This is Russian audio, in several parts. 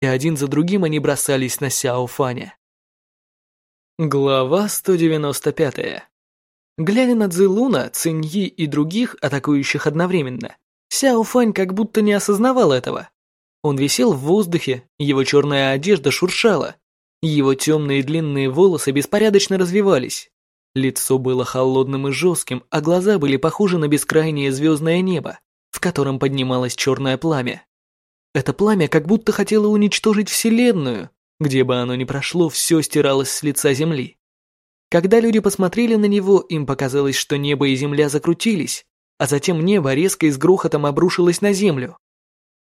и один за другим они бросались на Сяо Фаня. Глава 195. Глядя на Цзилуна, Циньи и других, атакующих одновременно, Сяо Фань как будто не осознавал этого. Он висел в воздухе, его черная одежда шуршала, его темные длинные волосы беспорядочно развивались. Лицо было холодным и жестким, а глаза были похожи на бескрайнее звездное небо, в котором поднималось черное пламя. Это пламя как будто хотело уничтожить Вселенную, где бы оно ни прошло, все стиралось с лица Земли. Когда люди посмотрели на него, им показалось, что небо и земля закрутились, а затем небо резко и с грохотом обрушилось на землю.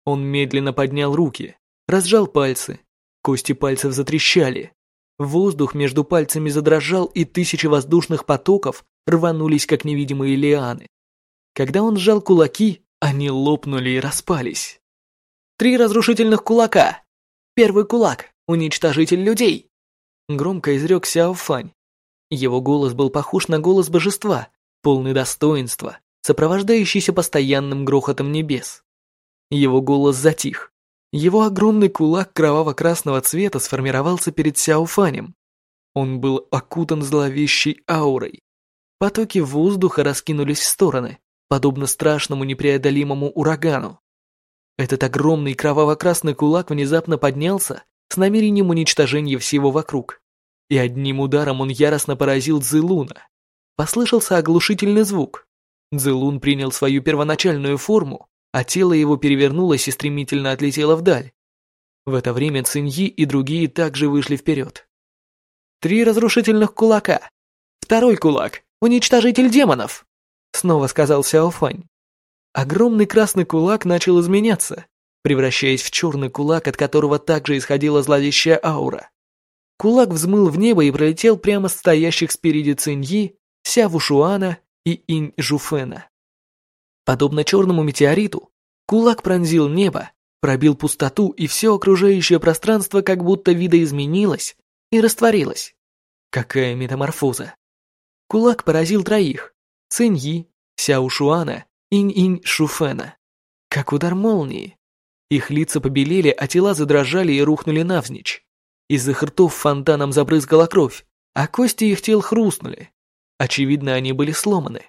Он медленно поднял руки, разжал пальцы, кости пальцев затрещали. Воздух между пальцами задрожал, и тысячи воздушных потоков рванулись, как невидимые лианы. Когда он сжал кулаки, они лопнули и распались. Три разрушительных кулака. Первый кулак уничтожитель людей!» Громко изрек Сяо Фань. Его голос был похож на голос божества, полный достоинства, сопровождающийся постоянным грохотом небес. Его голос затих. Его огромный кулак кроваво-красного цвета сформировался перед Сяо Фанем. Он был окутан зловещей аурой. Потоки воздуха раскинулись в стороны, подобно страшному непреодолимому урагану. Этот огромный кроваво-красный кулак внезапно поднялся с намерением уничтожения всего вокруг. И одним ударом он яростно поразил Цзилуна. Послышался оглушительный звук. Цзилун принял свою первоначальную форму, а тело его перевернулось и стремительно отлетело вдаль. В это время Циньи и другие также вышли вперед. «Три разрушительных кулака! Второй кулак! Уничтожитель демонов!» Снова сказал Сяофань. Огромный красный кулак начал изменяться, превращаясь в черный кулак, от которого также исходила зловещая аура. Кулак взмыл в небо и пролетел прямо с стоящих спереди Циньи, Ся Вушуана и Инь Жуфена. Подобно черному метеориту, кулак пронзил небо, пробил пустоту, и все окружающее пространство как будто видоизменилось и растворилось. Какая метаморфоза! Кулак поразил троих – Циньи, Сяо Шуана, Инь-Инь Шуфена. Как удар молнии. Их лица побелели, а тела задрожали и рухнули навзничь. Из их ртов фонтаном забрызгала кровь, а кости их тел хрустнули. Очевидно, они были сломаны.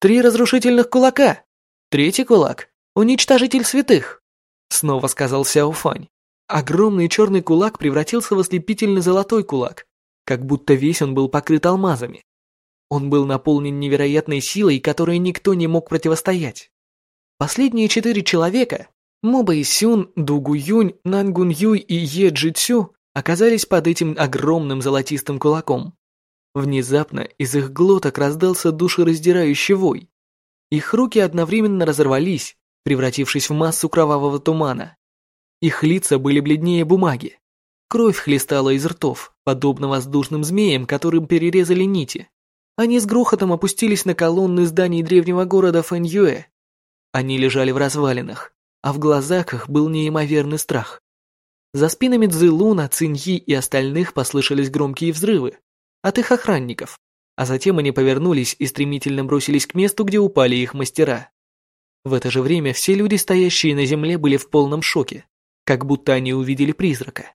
«Три разрушительных кулака! Третий кулак — уничтожитель святых!» Снова сказал Сяо Фань. Огромный черный кулак превратился в ослепительный золотой кулак, как будто весь он был покрыт алмазами. Он был наполнен невероятной силой, которой никто не мог противостоять. Последние четыре человека Мо Бэйсюн, Ду Гуюнь, Нан Гун Юй и Е Джи Цю оказались под этим огромным золотистым кулаком. Внезапно из их глоток раздался душераздирающий вой. Их руки одновременно разорвались, превратившись в массу кровавого тумана. Их лица были бледнее бумаги. Кровь хлестала из ртов, подобно воздушным змеям, которым перерезали нити. Они с грохотом опустились на колонны зданий древнего города Фэньюэ. Они лежали в развалинах, а в глазах их был неимоверный страх. За спинами Цзилуна, Циньи и остальных послышались громкие взрывы от их охранников, а затем они повернулись и стремительно бросились к месту, где упали их мастера. В это же время все люди, стоящие на земле, были в полном шоке, как будто они увидели призрака.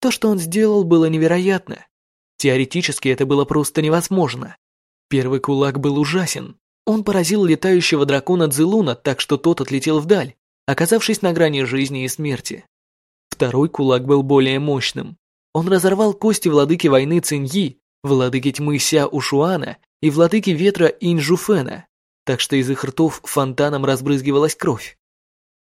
То, что он сделал, было невероятно. Теоретически это было просто невозможно. Первый кулак был ужасен. Он поразил летающего дракона Цзилуна так, что тот отлетел вдаль, оказавшись на грани жизни и смерти. Второй кулак был более мощным. Он разорвал кости владыки войны Циньи, владыки тьмы Ся Ушуана и владыки ветра Инжуфена, так что из их ртов фонтаном разбрызгивалась кровь.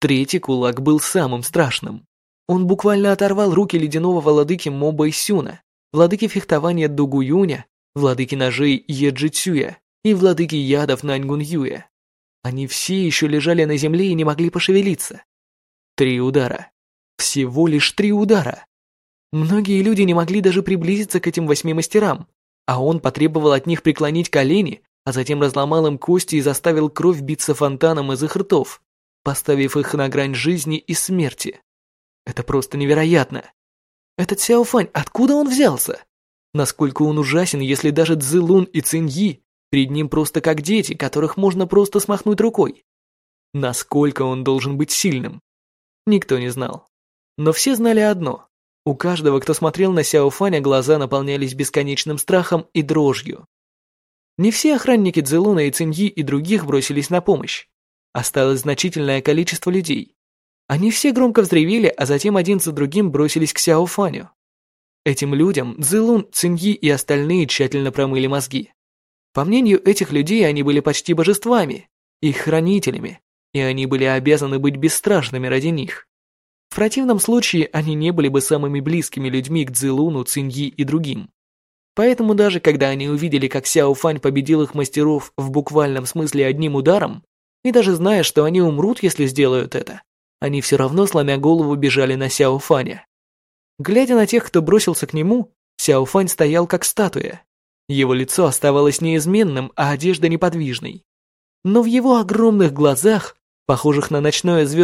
Третий кулак был самым страшным. Он буквально оторвал руки ледяного владыки Мо Байсюна, владыки фехтования Дугуюня, владыки ножей Еджицюя и владыки ядов Наньгун Юя. Они все еще лежали на земле и не могли пошевелиться. Три удара. Всего лишь три удара. Многие люди не могли даже приблизиться к этим восьми мастерам, а он потребовал от них преклонить колени, а затем разломал им кости и заставил кровь биться фонтаном из их ртов, поставив их на грань жизни и смерти. Это просто невероятно. Этот Сяофань, откуда он взялся? Насколько он ужасен, если даже Цзилун и Циньи Перед ним просто как дети, которых можно просто смахнуть рукой. Насколько он должен быть сильным? Никто не знал. Но все знали одно. У каждого, кто смотрел на Сяо Фаня, глаза наполнялись бесконечным страхом и дрожью. Не все охранники Цзэлуна и Циньи и других бросились на помощь. Осталось значительное количество людей. Они все громко взревели, а затем один за другим бросились к Сяо Фаню. Этим людям Цзэлун, Циньи и остальные тщательно промыли мозги. По мнению этих людей, они были почти божествами, их хранителями, и они были обязаны быть бесстрашными ради них. В противном случае они не были бы самыми близкими людьми к Цзилуну, Циньи и другим. Поэтому даже когда они увидели, как Сяо Фань победил их мастеров в буквальном смысле одним ударом, и даже зная, что они умрут, если сделают это, они все равно, сломя голову, бежали на Сяо Фаня. Глядя на тех, кто бросился к нему, Сяо Фань стоял как статуя. Его лицо оставалось неизменным, а одежда неподвижной. Но в его огромных глазах, похожих на ночное звездное